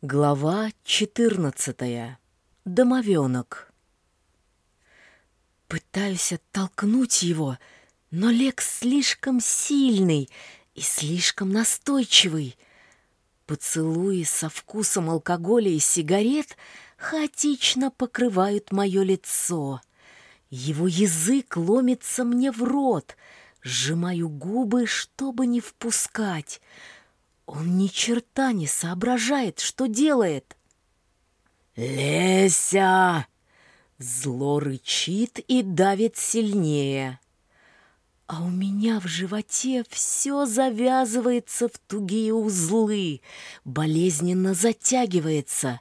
Глава 14. Домовенок. Пытаюсь оттолкнуть его, но Лекс слишком сильный и слишком настойчивый. Поцелуи со вкусом алкоголя и сигарет хаотично покрывают мое лицо. Его язык ломится мне в рот, сжимаю губы, чтобы не впускать — он ни черта не соображает, что делает. «Леся!» Зло рычит и давит сильнее. А у меня в животе все завязывается в тугие узлы, болезненно затягивается,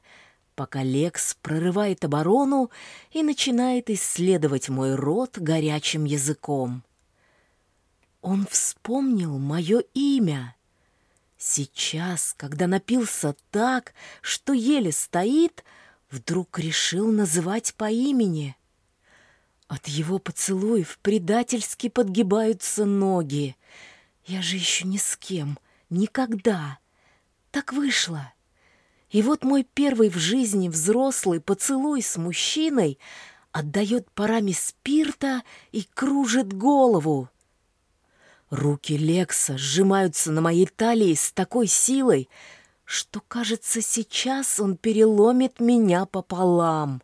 пока Лекс прорывает оборону и начинает исследовать мой рот горячим языком. Он вспомнил мое имя — Сейчас, когда напился так, что еле стоит, вдруг решил называть по имени. От его поцелуев предательски подгибаются ноги. Я же еще ни с кем, никогда. Так вышло. И вот мой первый в жизни взрослый поцелуй с мужчиной отдает парами спирта и кружит голову. Руки Лекса сжимаются на моей талии с такой силой, что, кажется, сейчас он переломит меня пополам.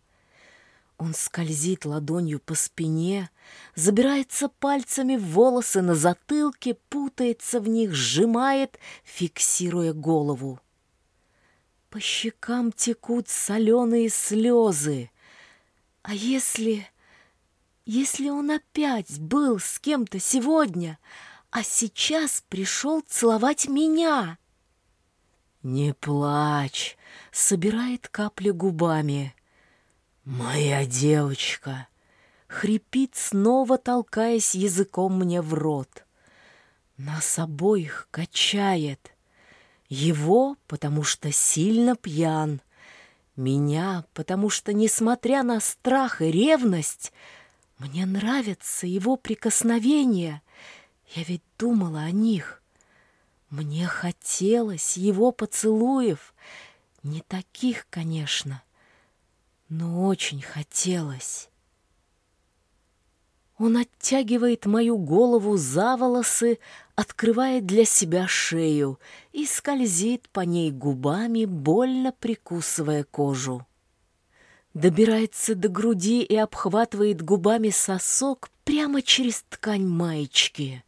Он скользит ладонью по спине, забирается пальцами в волосы на затылке, путается в них, сжимает, фиксируя голову. По щекам текут соленые слезы. А если... Если он опять был с кем-то сегодня, а сейчас пришел целовать меня. «Не плачь!» — собирает капли губами. «Моя девочка!» — хрипит, снова толкаясь языком мне в рот. Нас обоих качает. Его, потому что сильно пьян. Меня, потому что, несмотря на страх и ревность, мне нравятся его прикосновения — я ведь думала о них. Мне хотелось его поцелуев. Не таких, конечно, но очень хотелось. Он оттягивает мою голову за волосы, открывает для себя шею и скользит по ней губами, больно прикусывая кожу. Добирается до груди и обхватывает губами сосок прямо через ткань маечки.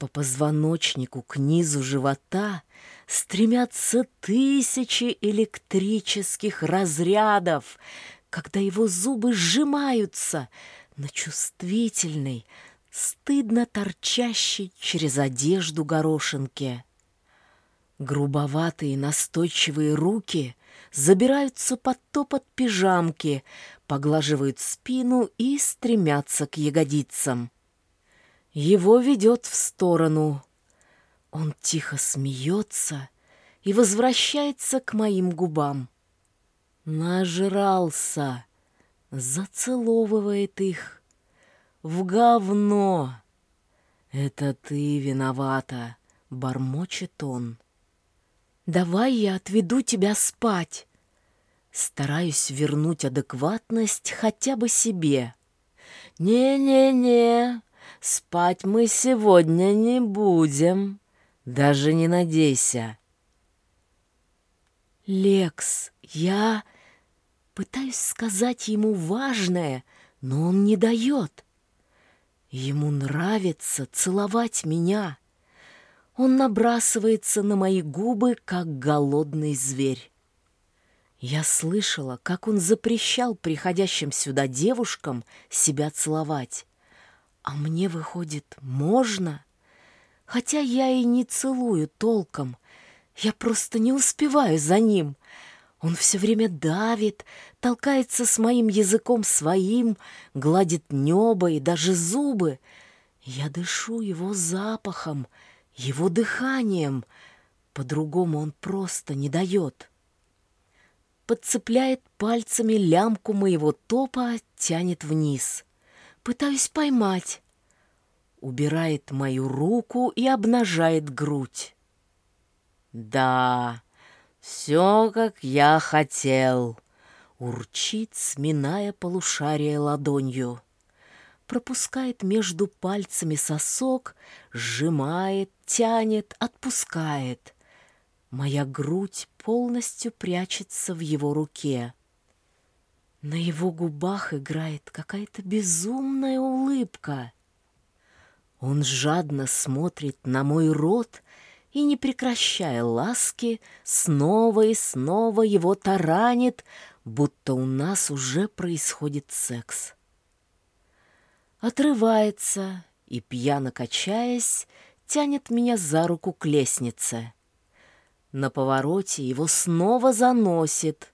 По позвоночнику к низу живота стремятся тысячи электрических разрядов, когда его зубы сжимаются на чувствительной, стыдно торчащей через одежду горошинке. Грубоватые настойчивые руки забираются под топот пижамки, поглаживают спину и стремятся к ягодицам. Его ведет в сторону. Он тихо смеется и возвращается к моим губам. Нажрался, зацеловывает их. В говно. Это ты виновата, бормочет он. Давай я отведу тебя спать. Стараюсь вернуть адекватность хотя бы себе. Не-не-не, Спать мы сегодня не будем. Даже не надейся. Лекс, я пытаюсь сказать ему важное, но он не дает. Ему нравится целовать меня. Он набрасывается на мои губы, как голодный зверь. Я слышала, как он запрещал приходящим сюда девушкам себя целовать. А мне, выходит, можно? Хотя я и не целую толком. Я просто не успеваю за ним. Он все время давит, толкается с моим языком своим, гладит небо и даже зубы. Я дышу его запахом, его дыханием. По-другому он просто не дает. Подцепляет пальцами лямку моего топа, тянет вниз — Пытаюсь поймать. Убирает мою руку и обнажает грудь. Да, Все, как я хотел, урчит, сминая полушарие ладонью. Пропускает между пальцами сосок, сжимает, тянет, отпускает. Моя грудь полностью прячется в его руке. На его губах играет какая-то безумная улыбка. Он жадно смотрит на мой рот и, не прекращая ласки, снова и снова его таранит, будто у нас уже происходит секс. Отрывается и, пьяно качаясь, тянет меня за руку к лестнице. На повороте его снова заносит,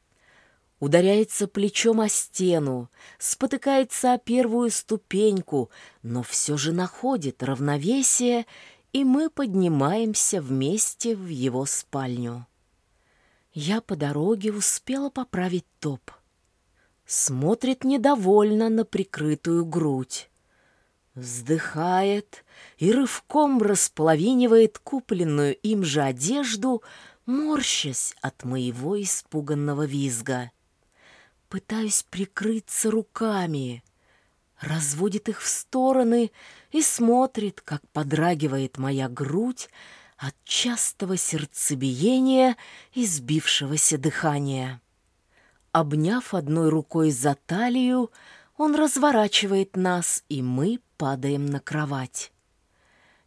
ударяется плечом о стену, спотыкается о первую ступеньку, но все же находит равновесие, и мы поднимаемся вместе в его спальню. Я по дороге успела поправить топ. Смотрит недовольно на прикрытую грудь. Вздыхает и рывком располовинивает купленную им же одежду, морщась от моего испуганного визга. Пытаюсь прикрыться руками. Разводит их в стороны и смотрит, как подрагивает моя грудь от частого сердцебиения и сбившегося дыхания. Обняв одной рукой за талию, он разворачивает нас, и мы падаем на кровать.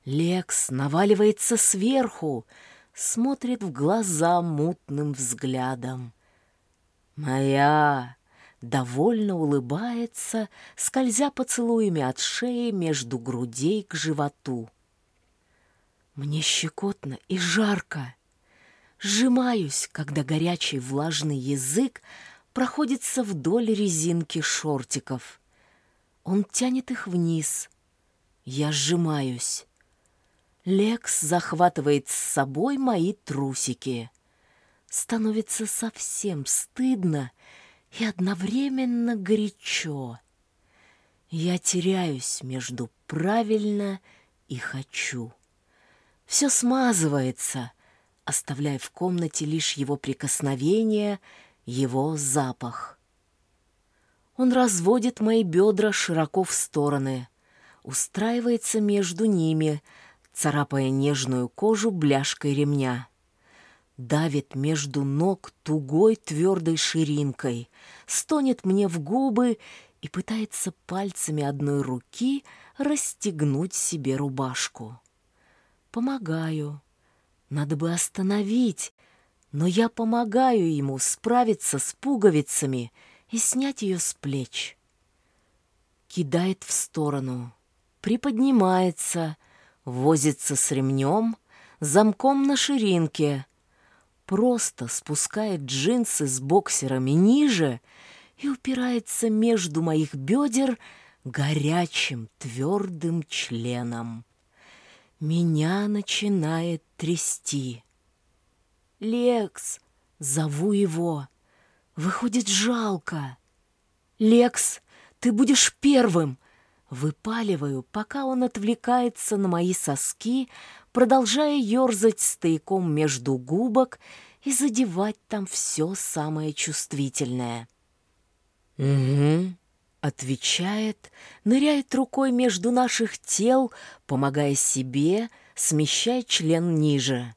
Лекс наваливается сверху, смотрит в глаза мутным взглядом. «Моя!» довольно улыбается, скользя поцелуями от шеи между грудей к животу. Мне щекотно и жарко. Сжимаюсь, когда горячий влажный язык проходится вдоль резинки шортиков. Он тянет их вниз. Я сжимаюсь. Лекс захватывает с собой мои трусики становится совсем стыдно и одновременно горячо. Я теряюсь между правильно и хочу. Все смазывается, оставляя в комнате лишь его прикосновение, его запах. Он разводит мои бедра широко в стороны, устраивается между ними, царапая нежную кожу бляшкой ремня давит между ног тугой твердой ширинкой, стонет мне в губы и пытается пальцами одной руки расстегнуть себе рубашку. Помогаю. Надо бы остановить, но я помогаю ему справиться с пуговицами и снять ее с плеч. Кидает в сторону, приподнимается, возится с ремнем, замком на ширинке, просто спускает джинсы с боксерами ниже и упирается между моих бедер горячим твердым членом. Меня начинает трясти. «Лекс!» — зову его. Выходит, жалко. «Лекс, ты будешь первым!» Выпаливаю, пока он отвлекается на мои соски, продолжая ерзать стояком между губок и задевать там все самое чувствительное. «Угу», — отвечает, ныряет рукой между наших тел, помогая себе, смещая член ниже.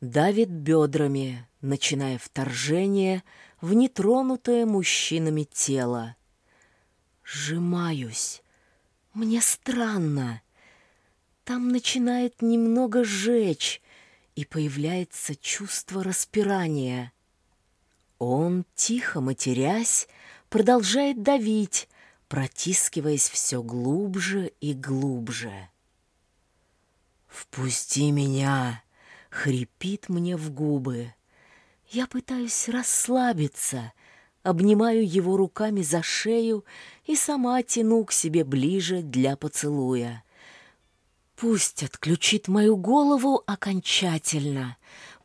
Давит бедрами, начиная вторжение в нетронутое мужчинами тело. Сжимаюсь. Мне странно. Там начинает немного жечь, и появляется чувство распирания. Он, тихо матерясь, продолжает давить, протискиваясь все глубже и глубже. «Впусти меня!» — хрипит мне в губы. Я пытаюсь расслабиться, обнимаю его руками за шею и сама тяну к себе ближе для поцелуя. Пусть отключит мою голову окончательно,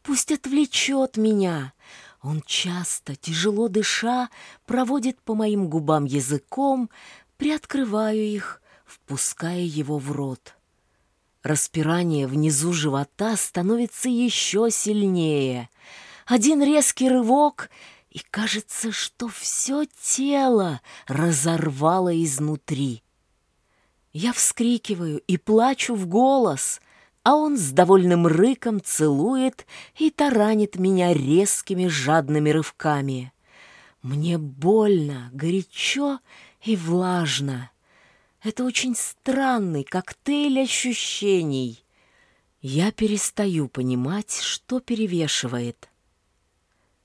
пусть отвлечет меня. Он часто, тяжело дыша, проводит по моим губам языком, приоткрываю их, впуская его в рот. Распирание внизу живота становится еще сильнее. один резкий рывок, и кажется, что все тело разорвало изнутри. Я вскрикиваю и плачу в голос, а он с довольным рыком целует и таранит меня резкими жадными рывками. Мне больно, горячо и влажно. Это очень странный коктейль ощущений. Я перестаю понимать, что перевешивает.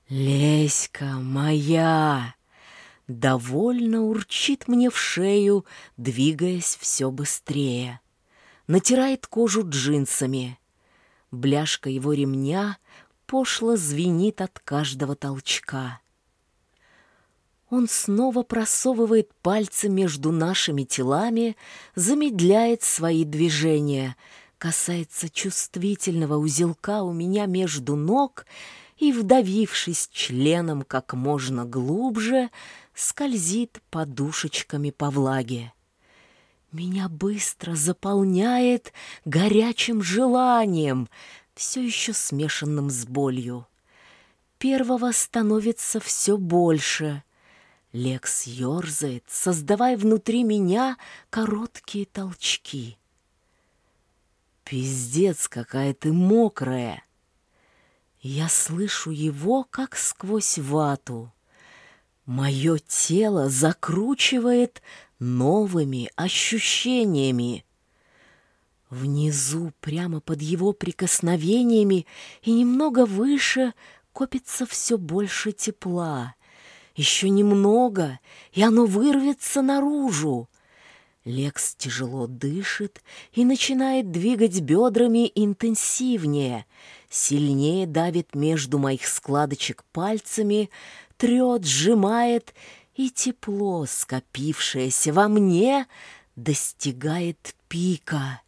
«Леська моя!» Довольно урчит мне в шею, двигаясь все быстрее. Натирает кожу джинсами. Бляшка его ремня пошло звенит от каждого толчка. Он снова просовывает пальцы между нашими телами, замедляет свои движения, касается чувствительного узелка у меня между ног и, вдавившись членом как можно глубже, скользит подушечками по влаге. Меня быстро заполняет горячим желанием, все еще смешанным с болью. Первого становится все больше — Лекс ерзает, создавая внутри меня короткие толчки. Пиздец, какая ты мокрая! Я слышу его, как сквозь вату. Мое тело закручивает новыми ощущениями. Внизу, прямо под его прикосновениями и немного выше, копится все больше тепла. Еще немного, и оно вырвется наружу. Лекс тяжело дышит и начинает двигать бедрами интенсивнее, сильнее давит между моих складочек пальцами, трет, сжимает, и тепло, скопившееся во мне, достигает пика,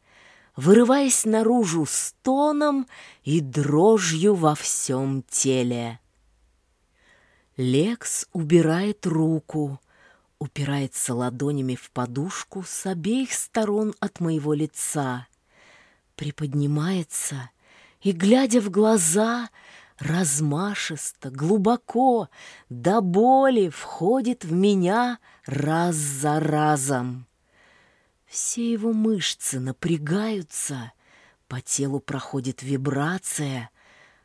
вырываясь наружу стоном и дрожью во всем теле. Лекс убирает руку, упирается ладонями в подушку с обеих сторон от моего лица, приподнимается и, глядя в глаза, размашисто, глубоко, до боли входит в меня раз за разом. Все его мышцы напрягаются, по телу проходит вибрация,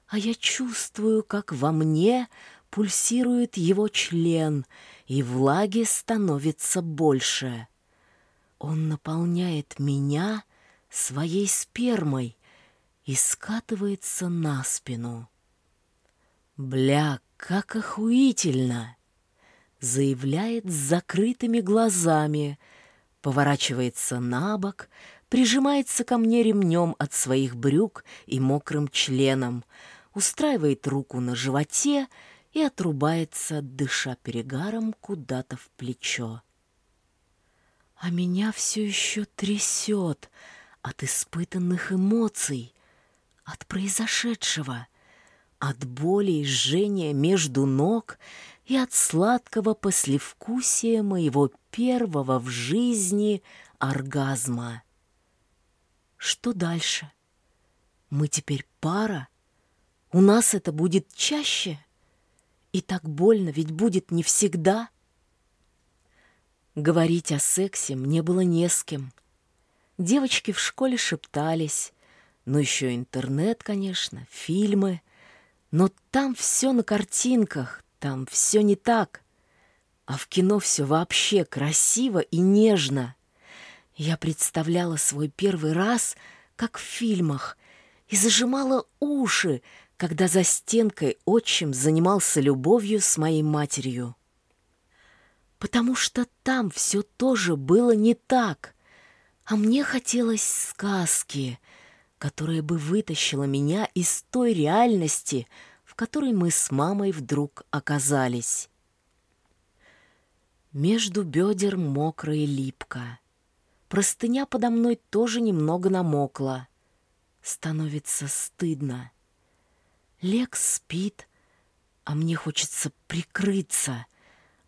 а я чувствую, как во мне — пульсирует его член, и влаги становится больше. Он наполняет меня своей спермой и скатывается на спину. «Бля, как охуительно!» заявляет с закрытыми глазами, поворачивается на бок, прижимается ко мне ремнем от своих брюк и мокрым членом, устраивает руку на животе и отрубается, дыша перегаром куда-то в плечо. А меня все еще трясет от испытанных эмоций, от произошедшего, от боли и жжения между ног и от сладкого послевкусия моего первого в жизни оргазма. Что дальше? Мы теперь пара? У нас это будет чаще? И так больно ведь будет не всегда. Говорить о сексе мне было не с кем. Девочки в школе шептались, ну еще интернет, конечно, фильмы. Но там все на картинках, там все не так. А в кино все вообще красиво и нежно. Я представляла свой первый раз, как в фильмах, и зажимала уши, когда за стенкой отчим занимался любовью с моей матерью. Потому что там все тоже было не так, а мне хотелось сказки, которая бы вытащила меня из той реальности, в которой мы с мамой вдруг оказались. Между бедер мокро и липко. Простыня подо мной тоже немного намокла. Становится стыдно. Лекс спит, а мне хочется прикрыться,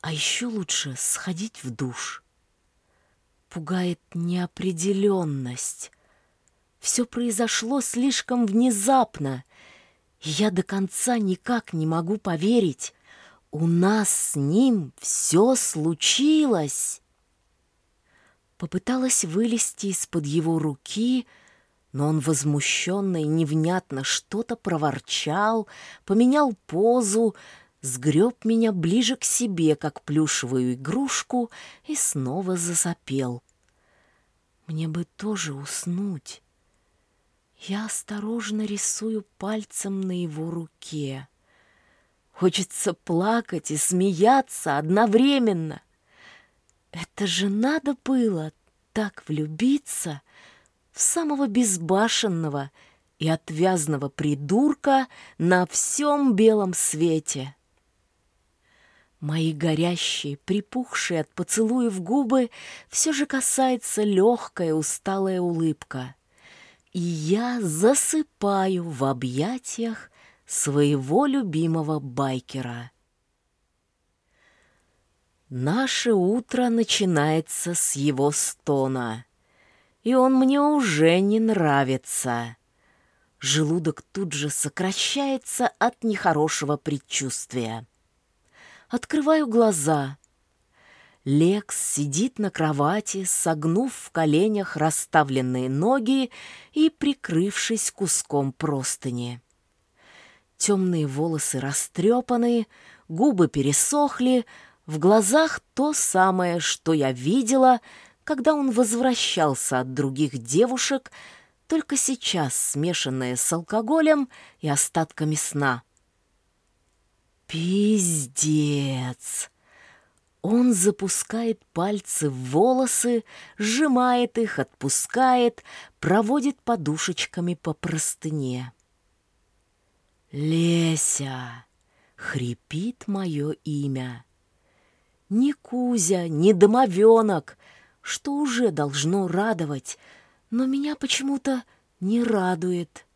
а еще лучше сходить в душ. Пугает неопределенность. Все произошло слишком внезапно, Я до конца никак не могу поверить. У нас с ним все случилось. Попыталась вылезти из-под его руки, но он возмущенно и невнятно что-то проворчал, поменял позу, сгреб меня ближе к себе, как плюшевую игрушку, и снова засопел. Мне бы тоже уснуть. Я осторожно рисую пальцем на его руке. Хочется плакать и смеяться одновременно. Это же надо было так влюбиться в самого безбашенного и отвязного придурка на всем белом свете. Мои горящие, припухшие от поцелуев губы все же касается легкая усталая улыбка и я засыпаю в объятиях своего любимого байкера. Наше утро начинается с его стона, и он мне уже не нравится. Желудок тут же сокращается от нехорошего предчувствия. Открываю глаза — Лекс сидит на кровати, согнув в коленях расставленные ноги и прикрывшись куском простыни. Темные волосы растрепаны, губы пересохли, в глазах то самое, что я видела, когда он возвращался от других девушек, только сейчас смешанное с алкоголем и остатками сна. «Пиздец!» Он запускает пальцы в волосы, сжимает их, отпускает, проводит подушечками по простыне. «Леся!» — хрипит мое имя. Ни Кузя, ни домовенок, что уже должно радовать, но меня почему-то не радует.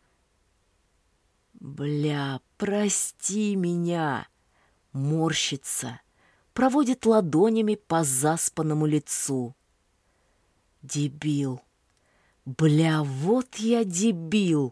«Бля, прости меня!» — морщится — проводит ладонями по заспанному лицу. Дебил. Бля, вот я дебил.